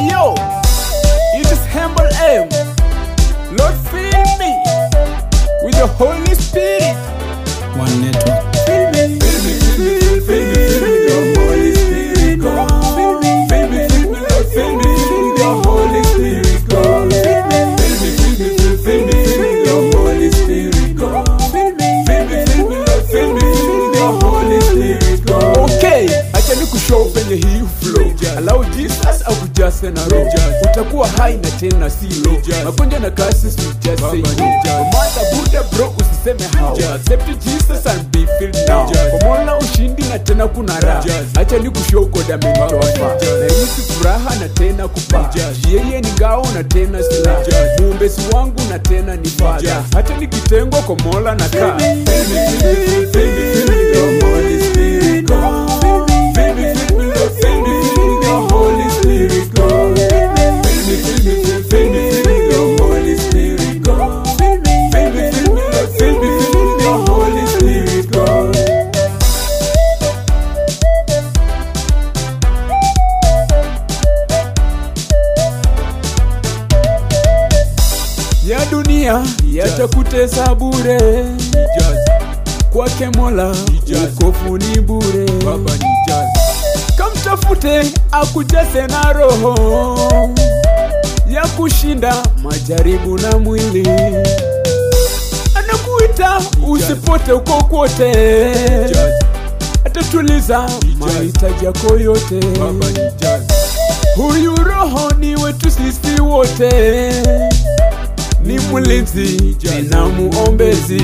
Yo, it is humble aim. Lord, fill me with the Holy Spirit. One network. Fill me, fill me, fill me, fill me, fill me, the Holy Spirit, God. Fill me, fill me, fill me, Lord, fill Allow Jesus au akujaze na roho. Utakuwa hai na tena si low. Magonjwa na kasi si just say no. mata buda bro usiseme how. Accept Jesus and be filled now. Kwa ushindi na tena kuna raha. Acha ni kushoko God amenitoa. Na hisi furaha na tena kupaa. Yeye ni ngao na tena silaha. Muombezi wangu na tena ni fadha. Hata nikitengwa kwa Mola na kaa. Come, me, dunia yatakutesa bure. Kwake mola ukofu ni bure. Kamtafute akujase na roho ya kushinda majaribu na mwili. Anakuita usipote uko kwote atatuliza mahitaji yako yote. Huyu roho ni wetu sisi wote ni mlinzi na muombezi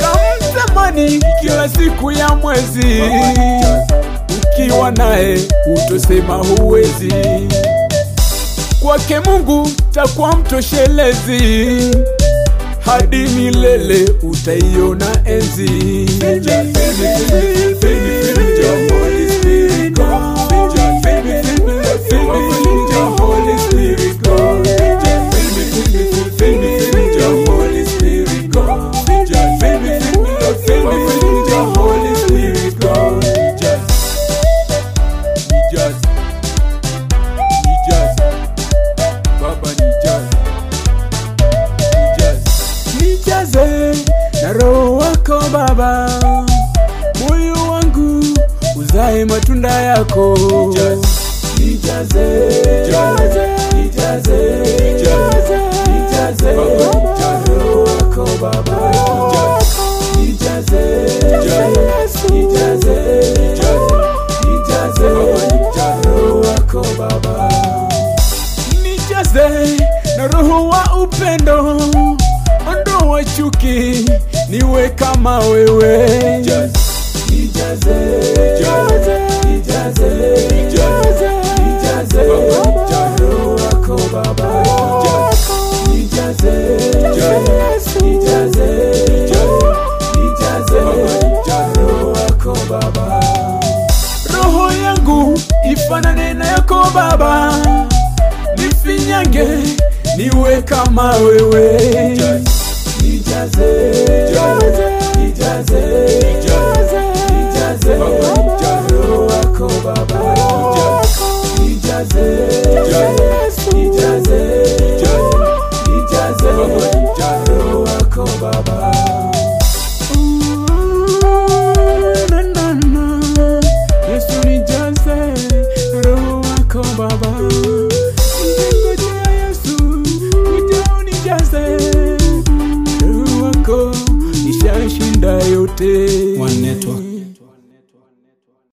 kamtamani kila siku ya mwezi ukiwa naye utosema huwezi. Kwake mungu takuwa mtoshelezi hadi milele utaiona enzi roho wako baba moyo wangu uzae matunda yako. Nijaze na roho wa upendo ondoa chuki niwe kama wewe. Roho roho yangu ifanane na yako baba. Nifinyange niwe kama wewe. nijaze nijaze nijaze nijaze nijaze roho wako baba nijaze nijaze nijaze nijaze roho wako baba na, na, na. Yesu nijaze roho wako baba Ngojea Yesu kuja unijaze roho wako ishashinda yote One network.